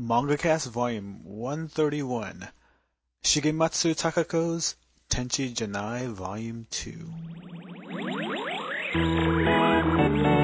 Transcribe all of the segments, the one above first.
MangaCast Volume 131 Shigematsu Takako's Tenshi ja Nai Volume 2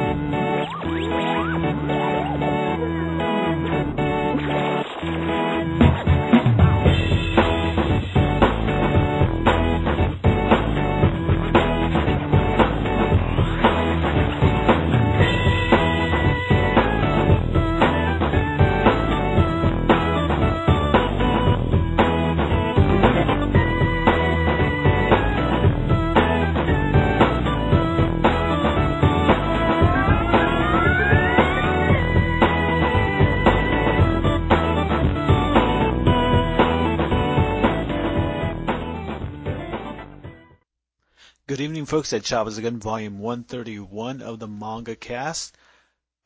evening, folks, Ed Chavez again, volume 131 of the Manga Cast.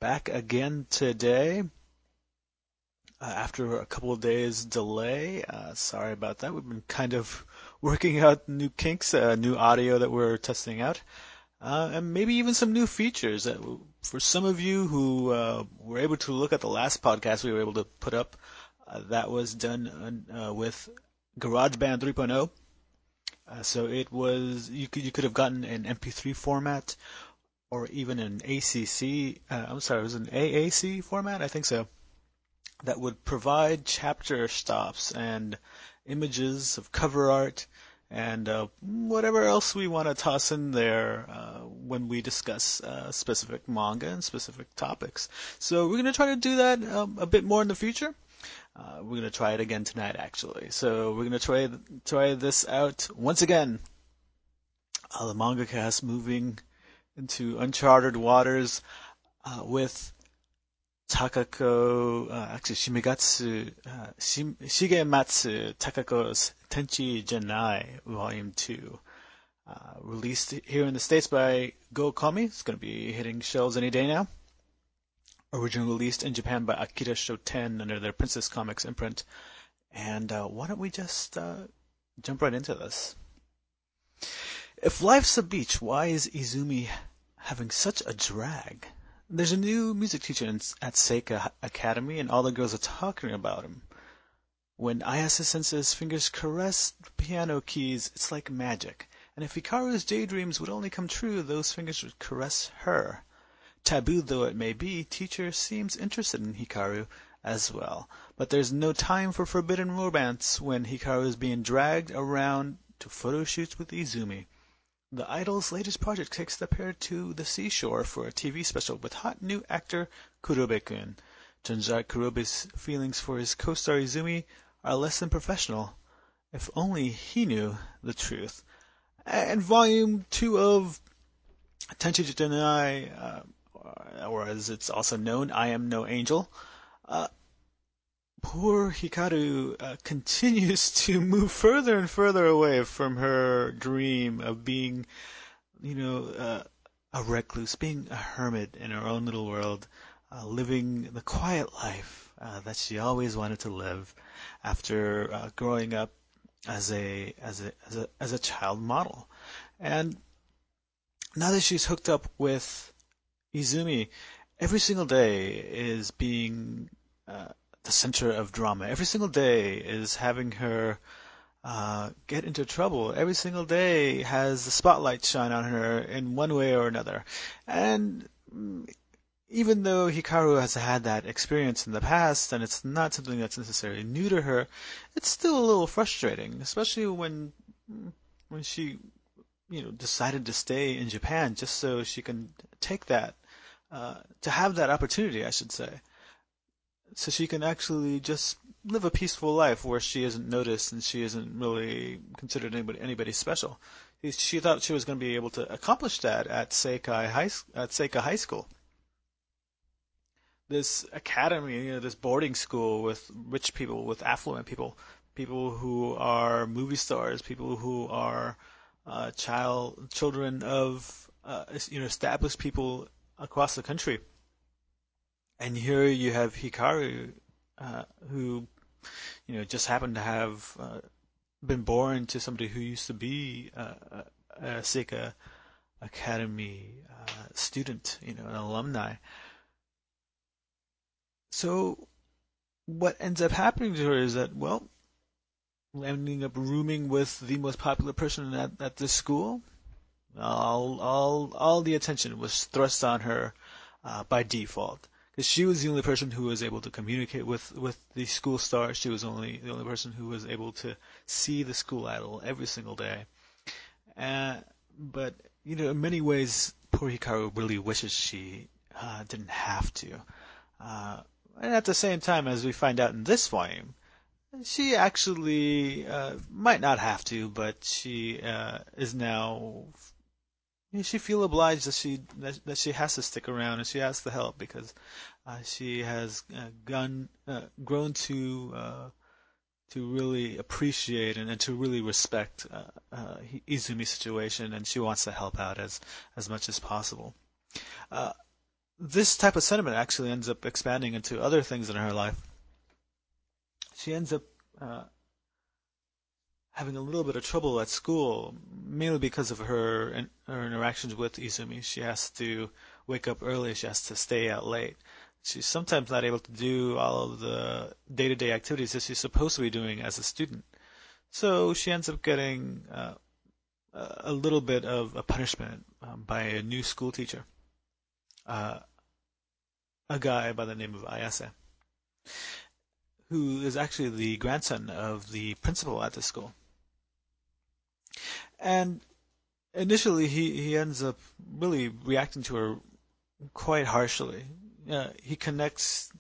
Back again today. Uh, after a couple of days delay, uh, sorry about that. We've been kind of working out new kinks, uh, new audio that we're testing out, uh, and maybe even some new features. For some of you who uh, were able to look at the last podcast we were able to put up, uh, that was done with GarageBand 3.0. Uh, so it was you could you could have gotten an MP3 format or even an ACC. Uh, I'm sorry, it was an AAC format. I think so. That would provide chapter stops and images of cover art and uh, whatever else we want to toss in there uh, when we discuss uh, specific manga and specific topics. So we're going to try to do that um, a bit more in the future. Uh, we're gonna try it again tonight, actually. So we're gonna try try this out once again. Uh, the manga cast moving into uncharted waters uh, with Takako, uh, actually Shimegatsu, uh, Shigematsu Takako's Tenshi ja Nai Volume 2. Uh, released here in the States by Go! Comi. It's going to be hitting shelves any day now originally released in Japan by Akita Shoten under their Princess Comics imprint. And uh, why don't we just uh, jump right into this? If life's a beach, why is Izumi having such a drag? There's a new music teacher in, at Seika Academy, and all the girls are talking about him. When Ayase Sensei's fingers caress piano keys, it's like magic. And if Hikaru's daydreams would only come true, those fingers would caress her. Taboo though it may be, Teacher seems interested in Hikaru as well. But there's no time for forbidden romance when Hikaru is being dragged around to photo shoots with Izumi. The Idol's latest project takes the pair to the seashore for a TV special with hot new actor Kurobe-kun. Out Kurobe's feelings for his co-star Izumi are less than professional. If only he knew the truth. And volume two of Tenshi ja Nai uh, or as it's also known, I Am No Angel. Uh, poor Hikaru uh, continues to move further and further away from her dream of being, you know, uh, a recluse, being a hermit in her own little world, uh, living the quiet life uh, that she always wanted to live after uh, growing up as a as a as a as a child model, and now that she's hooked up with Izumi, every single day is being uh, the center of drama. Every single day is having her uh, get into trouble. Every single day has the spotlight shine on her in one way or another. And even though Hikaru has had that experience in the past and it's not something that's necessarily new to her, it's still a little frustrating, especially when when she you know decided to stay in Japan just so she can take that uh, to have that opportunity, I should say, so she can actually just live a peaceful life where she isn't noticed and she isn't really considered anybody anybody special. She thought she was going to be able to accomplish that at Seika High at Seika High School. This academy, you know, this boarding school with rich people, with affluent people, people who are movie stars, people who are uh, child children of uh, you know established people across the country. And here you have Hikaru, uh, who, you know, just happened to have uh, been born to somebody who used to be uh, a, a Seika Academy uh, student, you know, an alumni. So what ends up happening to her is that, well, ending up rooming with the most popular person at, at this school, all, all, all the attention was thrust on her uh, by default. Because she was the only person who was able to communicate with, with the school star. She was only the only person who was able to see the school idol every single day. Uh, but you know, in many ways, poor Hikaru really wishes she uh, didn't have to. Uh, and at the same time, as we find out in this volume, she actually uh, might not have to, but she uh, is now. She feel obliged that she that, that, she has to stick around and she has to help because uh, she has uh, gone uh, grown to uh, to really appreciate and, and to really respect Izumi's situation and she wants to help out as as much as possible. this type of sentiment actually ends up expanding into other things in her life she ends up uh, having a little bit of trouble at school, mainly because of her her interactions with Izumi. She has to wake up early. She has to stay out late. She's sometimes not able to do all of the day-to-day activities that she's supposed to be doing as a student. So she ends up getting uh, a little bit of a punishment um, by a new school teacher, uh, a guy by the name of Ayase who is actually the grandson of the principal at the school. And initially, he, he ends up really reacting to her quite harshly. He connects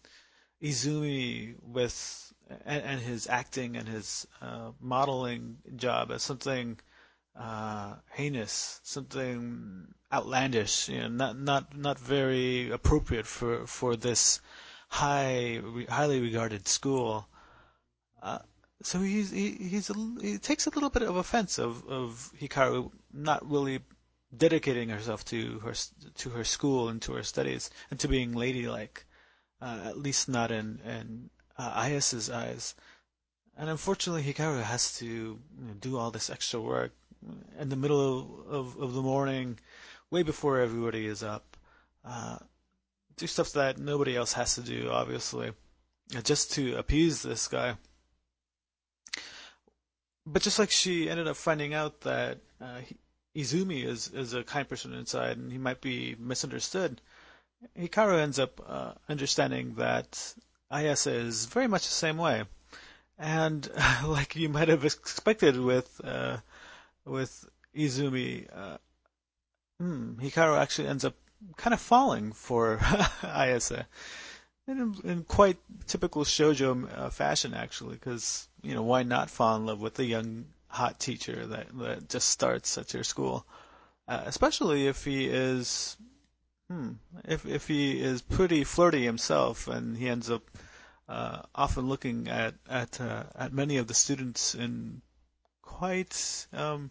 Izumi with and, and his acting and his uh, modeling job as something uh, heinous, something outlandish, you know, not not not very appropriate for for this high, highly regarded school. Uh, so he's he, he's a, he takes a little bit of offense of of Hikaru not really dedicating herself to her to her school and to her studies and to being ladylike, uh, at least not in in uh, Ayase's eyes. And unfortunately, Hikaru has to you know, do all this extra work in the middle of, of, of the morning, way before everybody is up. Uh, do stuff that nobody else has to do, obviously, just to appease this guy. But just like she ended up finding out that uh, Izumi is is a kind person inside, and he might be misunderstood, Hikaru ends up uh, understanding that Ayase is very much the same way, and uh, like you might have expected with uh, with Izumi, uh, hmm, Hikaru actually ends up kind of falling for Ayase. In, in quite typical shojo uh, fashion, actually, because you know why not fall in love with a young hot teacher that that just starts at your school, uh, especially if he is, hmm, if if he is pretty flirty himself and he ends up uh, often looking at at uh, at many of the students in quite um,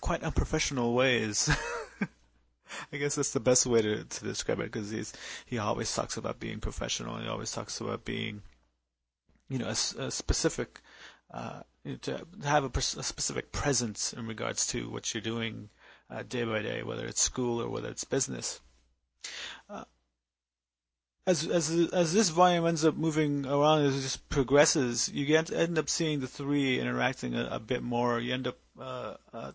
quite unprofessional ways. I guess that's the best way to, to describe it because he's he always talks about being professional. He always talks about being, you know, a, a specific, uh, to have a, a, specific presence in regards to what you're doing uh, day by day, whether it's school or whether it's business. Uh, as as as this volume ends up moving around, as it just progresses, you get end up seeing the three interacting a, a bit more. You end up uh, uh,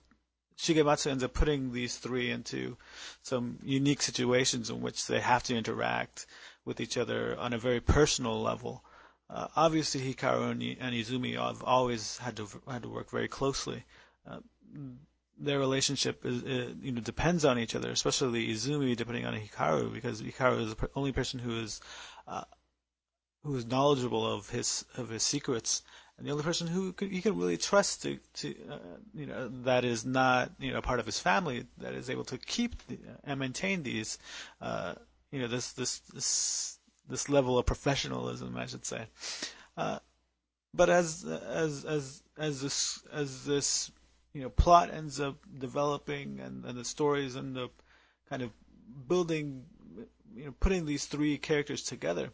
Shigematsu ends up putting these three into some unique situations in which they have to interact with each other on a very personal level. Uh, obviously, Hikaru and, and, Izumi have always had to had to work very closely. Uh, their relationship is, uh, you know depends on each other, especially Izumi depending on Hikaru because Hikaru is the only person who is uh, who is knowledgeable of his of his secrets and the only person who could, you can really trust to, to uh, you know, that is not, you know, part of his family that is able to keep the, and maintain these, uh, you know, this, this, this, this level of professionalism, I should say. Uh, but as, as, as, as this, as this, you know, plot ends up developing and, and the stories end up kind of building, you know, putting these three characters together,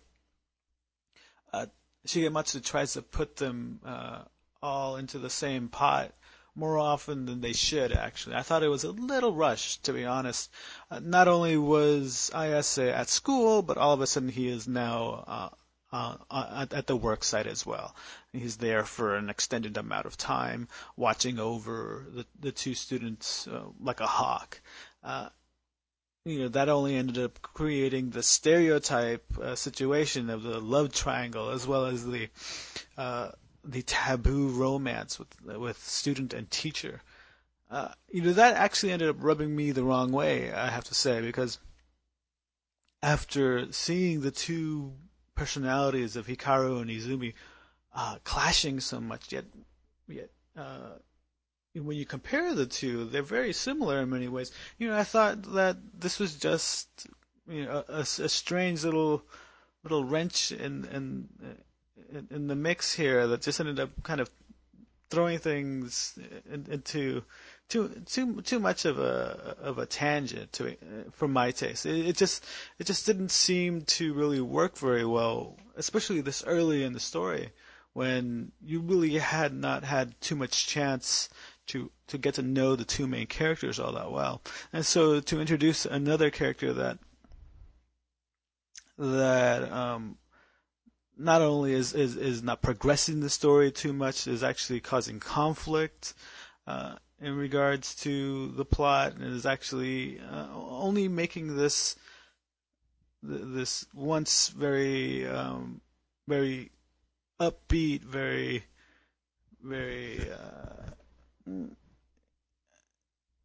uh, Shigematsu tries to put them uh, all into the same pot more often than they should. Actually, I thought it was a little rushed, to be honest. Uh, not only was Ayase at school, but all of a sudden he is now uh, uh, at, at, the work site as well. He's there for an extended amount of time, watching over the, the two students uh, like a hawk. Uh, you know, that only ended up creating the stereotype uh, situation of the love triangle as well as the uh, the taboo romance with with student and teacher. Uh, you know, that actually ended up rubbing me the wrong way, I have to say, because after seeing the two personalities of Hikaru and Izumi uh, clashing so much, yet yet uh, when you compare the two, they're very similar in many ways. You know, I thought that this was just you know a, a strange little little wrench in in in the mix here that just ended up kind of throwing things into too too too much of a of a tangent to for my taste. It, it, just it just didn't seem to really work very well, especially this early in the story when you really had not had too much chance to to get to know the two main characters all that well. And so to introduce another character that that um, not only is, is is not progressing the story too much, is actually causing conflict uh, in regards to the plot, and is actually uh, only making this this once very um, very upbeat, very very uh,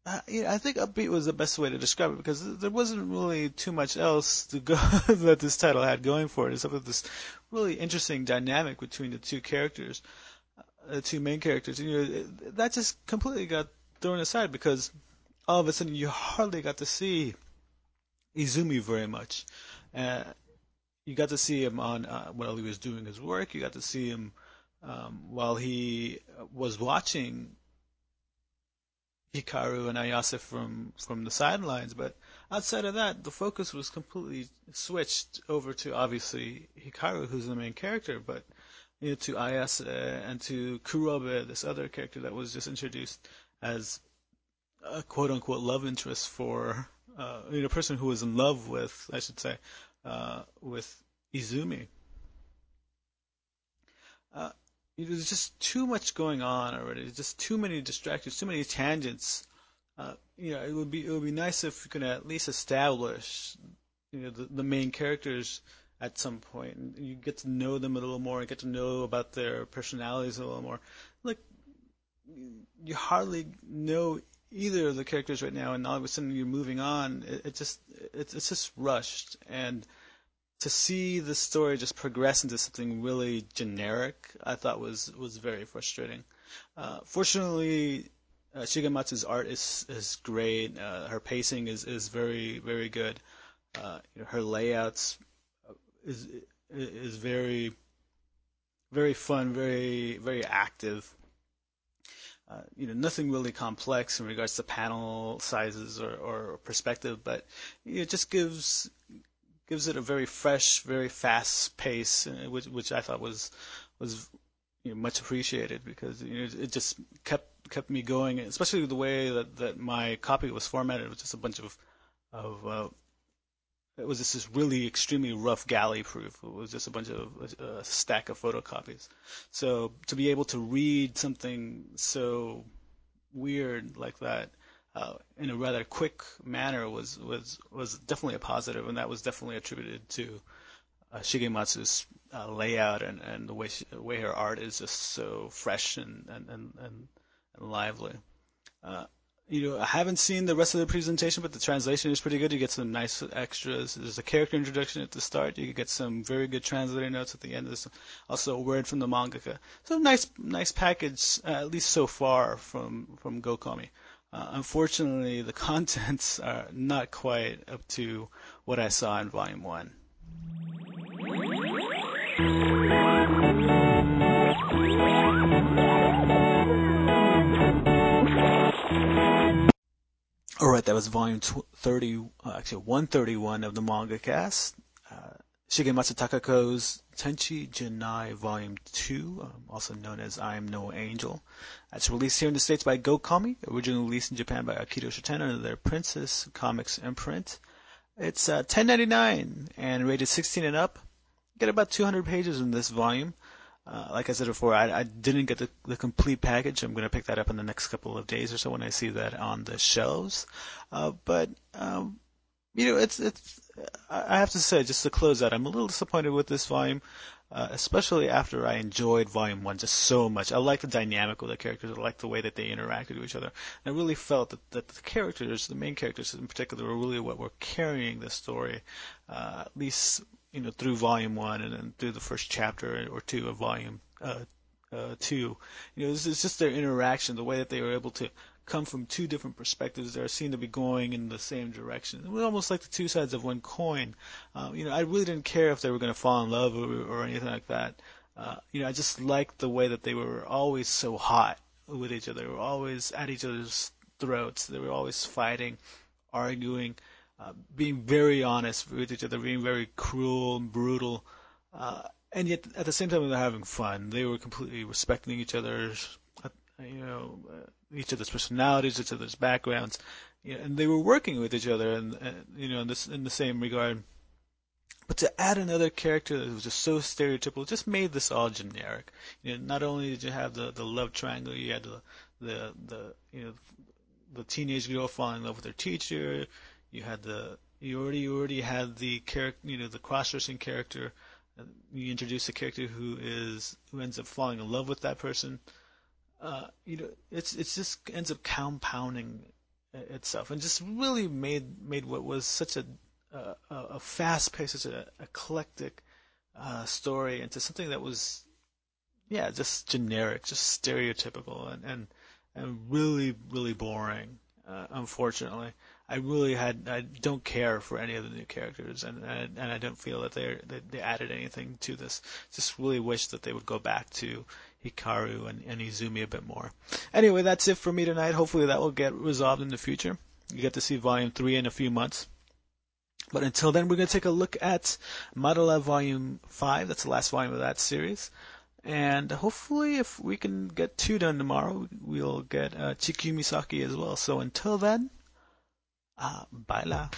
uh, I think upbeat was the best way to describe it because there wasn't really too much else to go that this title had going for it, except for this really interesting dynamic between the two characters, uh, the two main characters. And, you know, that just completely got thrown aside because all of a sudden you hardly got to see Izumi very much. Uh, you got to see him on uh, while he was doing his work. You got to see him um, while he was watching Hikaru and Ayase from from the sidelines, but outside of that, the focus was completely switched over to obviously Hikaru, who's the main character, but you know, to Ayase and to Kurobe, this other character that was just introduced as a quote unquote love interest for uh, you know, a person who was in love with, I should say, uh, with Izumi. Uh, there's just too much going on already. There's just too many distractions, too many tangents. Uh, you know, it would be it would be nice if we could at least establish, you know, the, the main characters at some point. and you get to know them a little more, and get to know about their personalities a little more. Like, you hardly know either of the characters right now, and all of a sudden you're moving on. It, it just it's it's just rushed and to see the story just progress into something really generic, I thought was was very frustrating. Uh, fortunately, uh, Shigematsu's art is is great. Uh, her pacing is is very very good. Uh, you know, her layouts uh, is is very very fun, very very active. Uh, you know, nothing really complex in regards to panel sizes or, or perspective, but it just gives gives it a very fresh, very fast pace, uh, which which I thought was was you know, much appreciated because you know, it just kept kept me going, especially the way that, that my copy was formatted. It was just a bunch of of uh, it was just this really extremely rough galley proof. It was just a bunch of a stack of photocopies. So to be able to read something so weird like that uh, in a rather quick manner was was was definitely a positive, and that was definitely attributed to uh, Shigematsu's uh, layout and, and the way she, way her art is just so fresh and and and, and, and lively. Uh, you know, I haven't seen the rest of the presentation, but the translation is pretty good. You get some nice extras. There's a character introduction at the start. You get some very good translator notes at the end. There's also a word from the mangaka. So nice, nice package, uh, at least so far from from Go! Comi. Uh, unfortunately, the contents are not quite up to what I saw in Volume 1. Alright, that was Volume 30, uh, actually 131 of the Manga Cast. Shigematsu Takako's Tenshi ja Nai Volume 2, um, also known as I Am No Angel. It's released here in the States by Go! Comi, originally released in Japan by Akita Shoten under their Princess Comics imprint. It's uh, 10.99 and rated 16 and up. Get about 200 pages in this volume. Uh, like I said before, I, I didn't get the, the, complete package. I'm going to pick that up in the next couple of days or so when I see that on the shelves. Uh, but um, you know, it's it's. I have to say, just to close out, I'm a little disappointed with this volume, uh, especially after I enjoyed Volume One just so much. I like the dynamic of the characters. I like the way that they interacted with each other. And I really felt that, that the characters, the main characters in particular, were really what were carrying the story, uh, at least you know through Volume One and then through the first chapter or two of Volume uh, uh, Two. You know, it's, it's just their interaction, the way that they were able to come from two different perspectives that are seen to be going in the same direction. It was almost like the two sides of one coin. Uh, you know, I really didn't care if they were going to fall in love or, or anything like that. Uh, you know, I just liked the way that they were always so hot with each other. They were always at each other's throats. They were always fighting, arguing, uh, being very honest with each other, being very cruel and brutal. Uh, and yet, at the same time, they were having fun. They were completely respecting each other's, you know, uh, each other's personalities, each other's backgrounds, you know, and they were working with each other, and, and you know, in this in the same regard. But to add another character that was just so stereotypical just made this all generic. You know, not only did you have the the love triangle, you had the the the you know the teenage girl falling in love with her teacher. You had the you already you already had the character, you know, the cross-dressing character. You introduce a character who is who ends up falling in love with that person uh, you know, it's it's just ends up compounding itself, and just really made made what was such a a, a fast paced, such an eclectic uh, story into something that was, yeah, just generic, just stereotypical, and and, and really really boring. Uh, unfortunately, I really had I don't care for any of the new characters, and and, and I don't feel that they they added anything to this. Just really wish that they would go back to Hikaru and, and Izumi a bit more. Anyway, that's it for me tonight. Hopefully that will get resolved in the future. You get to see Volume 3 in a few months. But until then, we're going to take a look at Madara Volume 5. That's the last volume of that series. And hopefully, if we can get two done tomorrow, we'll get uh, as well. So until then, uh, bye la.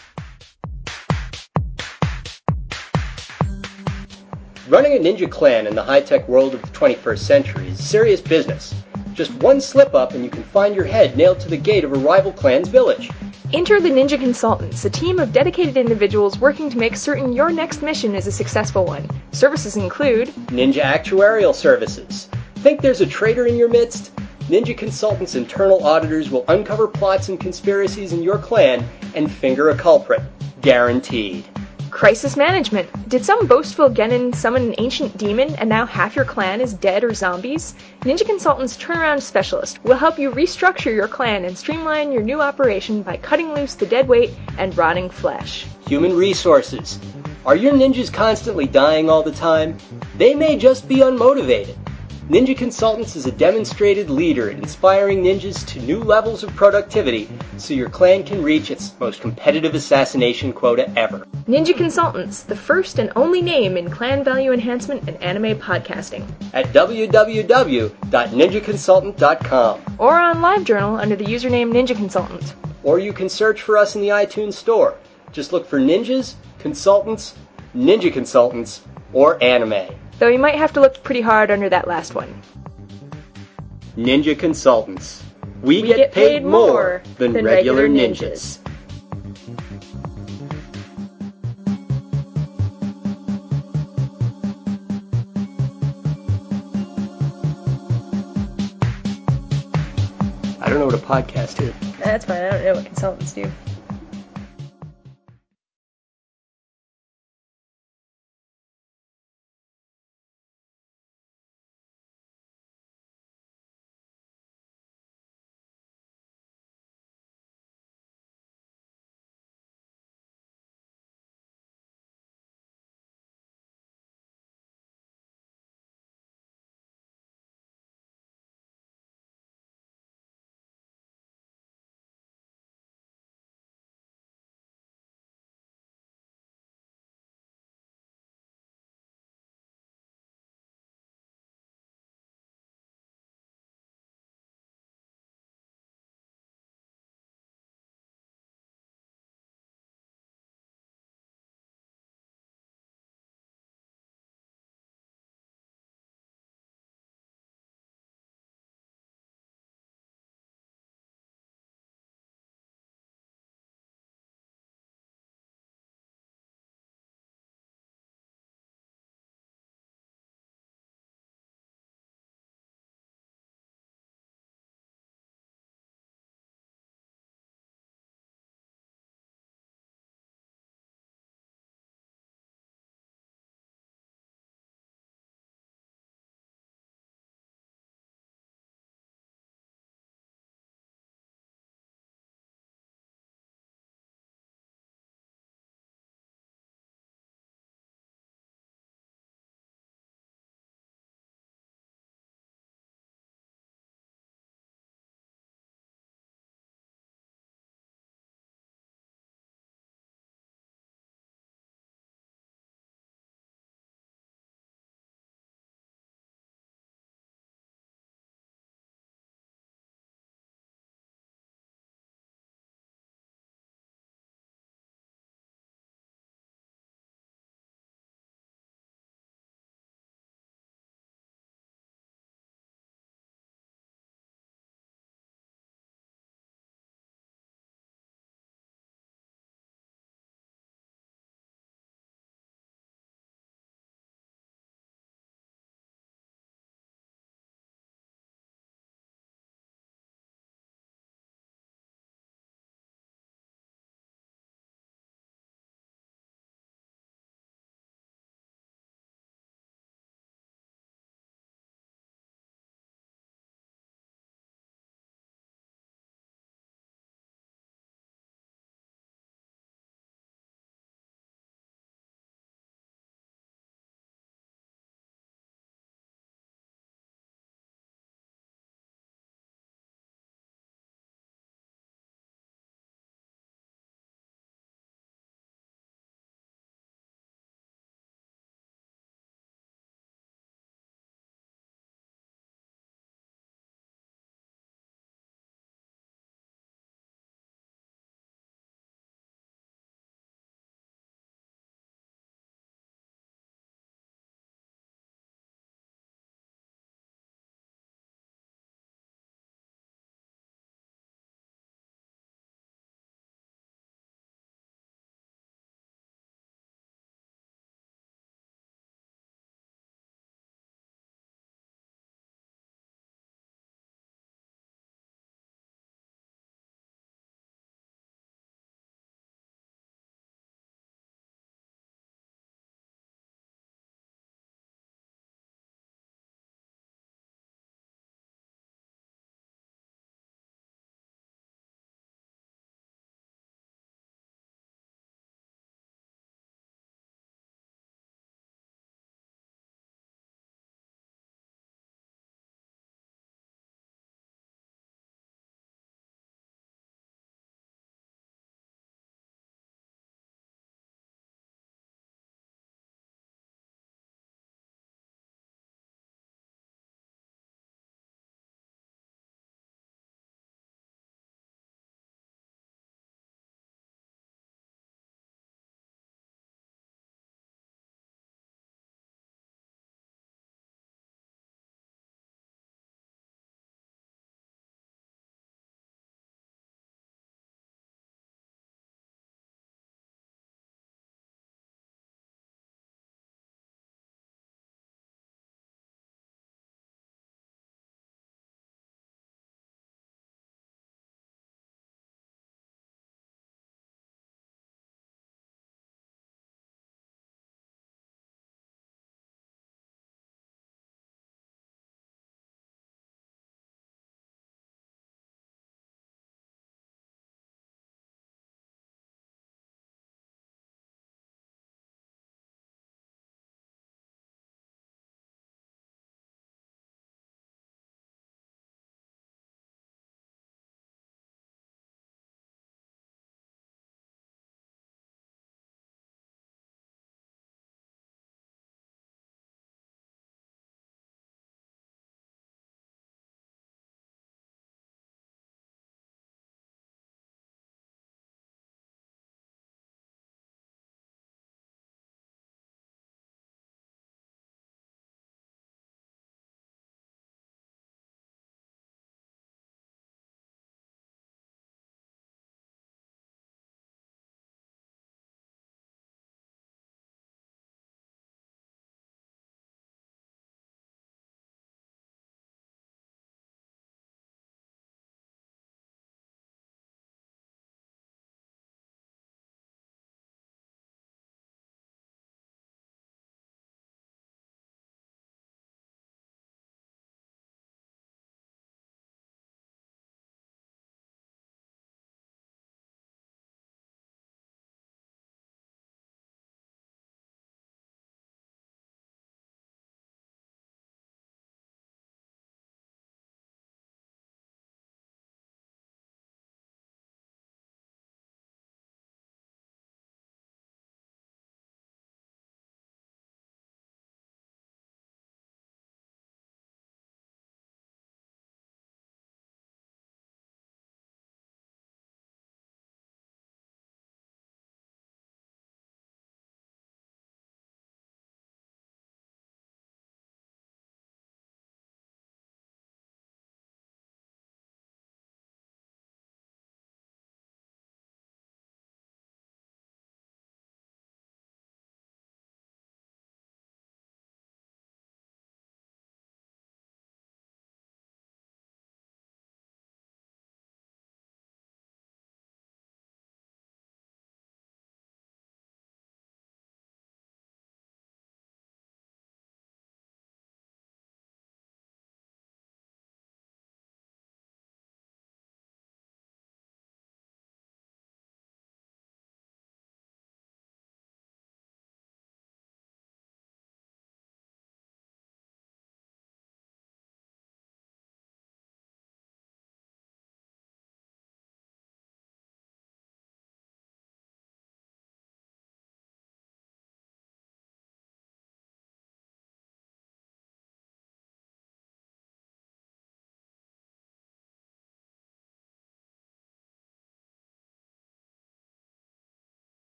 Running a ninja clan in the high-tech world of the 21st century is serious business. Just one slip up and you can find your head nailed to the gate of a rival clan's village. Enter the Ninja Consultants, a team of dedicated individuals working to make certain your next mission is a successful one. Services include Ninja Actuarial Services. Think there's a traitor in your midst? Ninja Consultants' internal auditors will uncover plots and conspiracies in your clan and finger a culprit. Guaranteed. Crisis management. Did some boastful genin summon an ancient demon and now half your clan is dead or zombies? Ninja Consultants Turnaround Specialist will help you restructure your clan and streamline your new operation by cutting loose the dead weight and rotting flesh. Human resources. Are your ninjas constantly dying all the time? They may just be unmotivated. Ninja Consultants is a demonstrated leader in inspiring ninjas to new levels of productivity so your clan can reach its most competitive assassination quota ever. Ninja Consultants, the first and only name in clan value enhancement and anime podcasting. At www.ninjaconsultant.com. Or on LiveJournal under the username Ninja Consultant. Or you can search for us in the iTunes Store. Just look for ninjas, consultants, ninja consultants, or anime though you might have to look pretty hard under that last one. Ninja Consultants. We, we get, get, paid, paid more than, than regular, ninjas. ninjas. I don't know what a podcast is. That's fine. I don't know what consultants do.